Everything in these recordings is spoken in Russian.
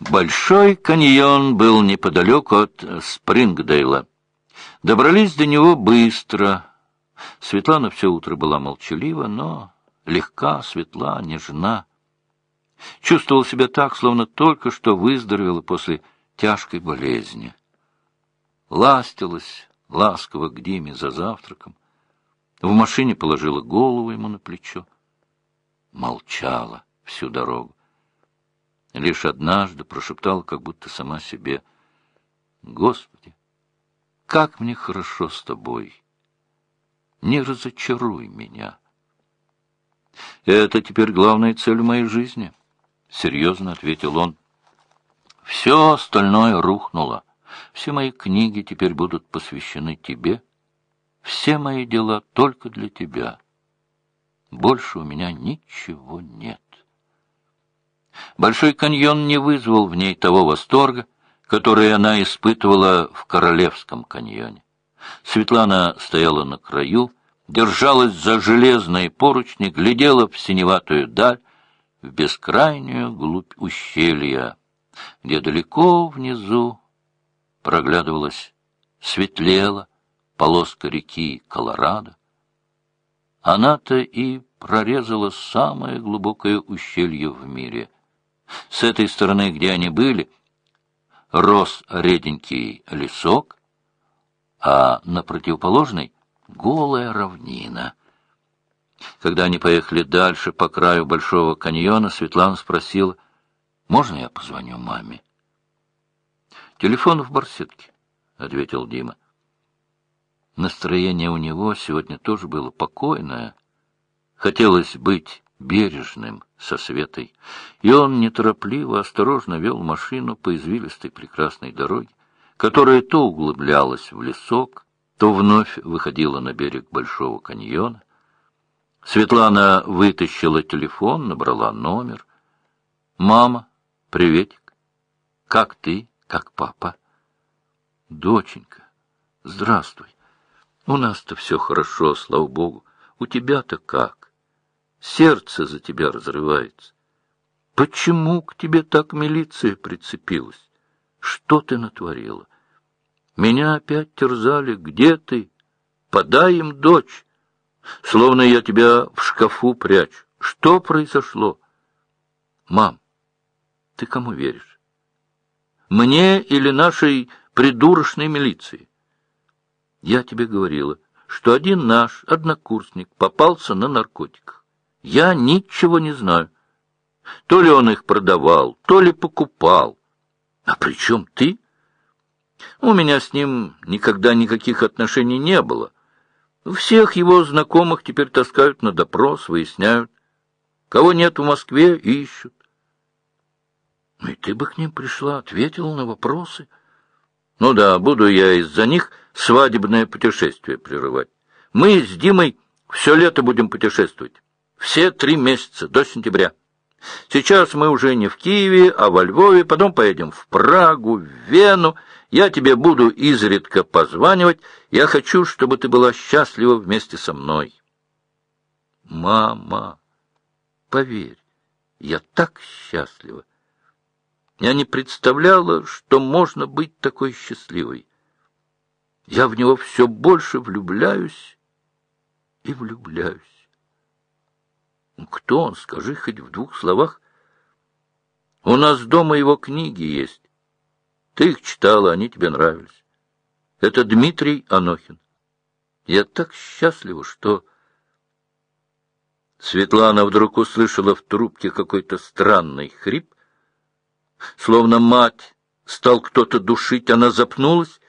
Большой каньон был неподалеку от Спрингдейла. Добрались до него быстро. Светлана все утро была молчалива, но легка, светла, нежна. Чувствовал себя так, словно только что выздоровела после тяжкой болезни. Ластилась ласково к Диме за завтраком. В машине положила голову ему на плечо. Молчала всю дорогу. Лишь однажды прошептала, как будто сама себе, «Господи, как мне хорошо с тобой! Не разочаруй меня!» «Это теперь главная цель моей жизни», — серьезно ответил он. «Все остальное рухнуло. Все мои книги теперь будут посвящены тебе. Все мои дела только для тебя. Больше у меня ничего нет». Большой каньон не вызвал в ней того восторга, который она испытывала в Королевском каньоне. Светлана стояла на краю, держалась за железные поручни, глядела в синеватую даль, в бескрайнюю глубь ущелья, где далеко внизу проглядывалась, светлела полоска реки Колорадо. Она-то и прорезала самое глубокое ущелье в мире. С этой стороны, где они были, рос реденький лесок, а на противоположной — голая равнина. Когда они поехали дальше по краю Большого каньона, Светлана спросила, «Можно я позвоню маме?» «Телефон в барсетке», — ответил Дима. Настроение у него сегодня тоже было покойное. Хотелось быть бережным со Светой, и он неторопливо, осторожно вел машину по извилистой прекрасной дороге, которая то углублялась в лесок, то вновь выходила на берег Большого каньона. Светлана вытащила телефон, набрала номер. «Мама, приветик. Как ты? Как папа?» «Доченька, здравствуй. У нас-то все хорошо, слава богу. У тебя-то как? Сердце за тебя разрывается. Почему к тебе так милиция прицепилась? Что ты натворила? Меня опять терзали. Где ты? Подай им дочь. Словно я тебя в шкафу прячу. Что произошло? Мам, ты кому веришь? Мне или нашей придурочной милиции? Я тебе говорила, что один наш однокурсник попался на наркотиках. Я ничего не знаю. То ли он их продавал, то ли покупал. А при чем ты? У меня с ним никогда никаких отношений не было. Всех его знакомых теперь таскают на допрос, выясняют. Кого нет в Москве, ищут. Ну и ты бы к ним пришла, ответила на вопросы. Ну да, буду я из-за них свадебное путешествие прерывать. Мы с Димой все лето будем путешествовать. Все три месяца, до сентября. Сейчас мы уже не в Киеве, а во Львове, потом поедем в Прагу, в Вену. Я тебе буду изредка позванивать. Я хочу, чтобы ты была счастлива вместе со мной. Мама, поверь, я так счастлива. Я не представляла, что можно быть такой счастливой. Я в него все больше влюбляюсь и влюбляюсь. Кто он, скажи хоть в двух словах. У нас дома его книги есть. Ты их читала, они тебе нравились. Это Дмитрий Анохин. Я так счастлива, что... Светлана вдруг услышала в трубке какой-то странный хрип. Словно мать стал кто-то душить, она запнулась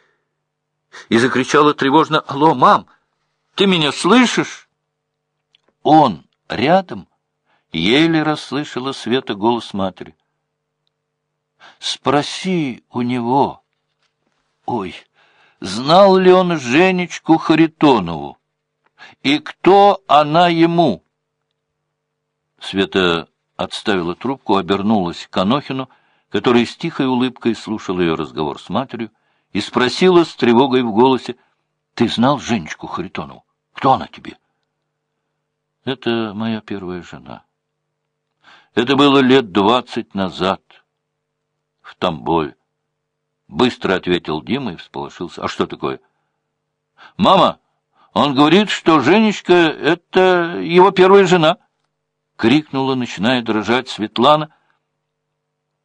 и закричала тревожно, «Алло, мам, ты меня слышишь?» Он рядом еле расслышала Света голос матери. «Спроси у него». Ой, знал ли он Женечку Харитонову? И кто она ему? Света отставила трубку, обернулась к Анохину, который с тихой улыбкой слушал ее разговор с матерью, и спросила с тревогой в голосе, «Ты знал Женечку Харитонову? Кто она тебе?» «Это моя первая жена. Это было лет двадцать назад» Тамбове. Быстро ответил Дима и всполошился. А что такое? Мама, он говорит, что Женечка — это его первая жена. Крикнула, начиная дрожать Светлана —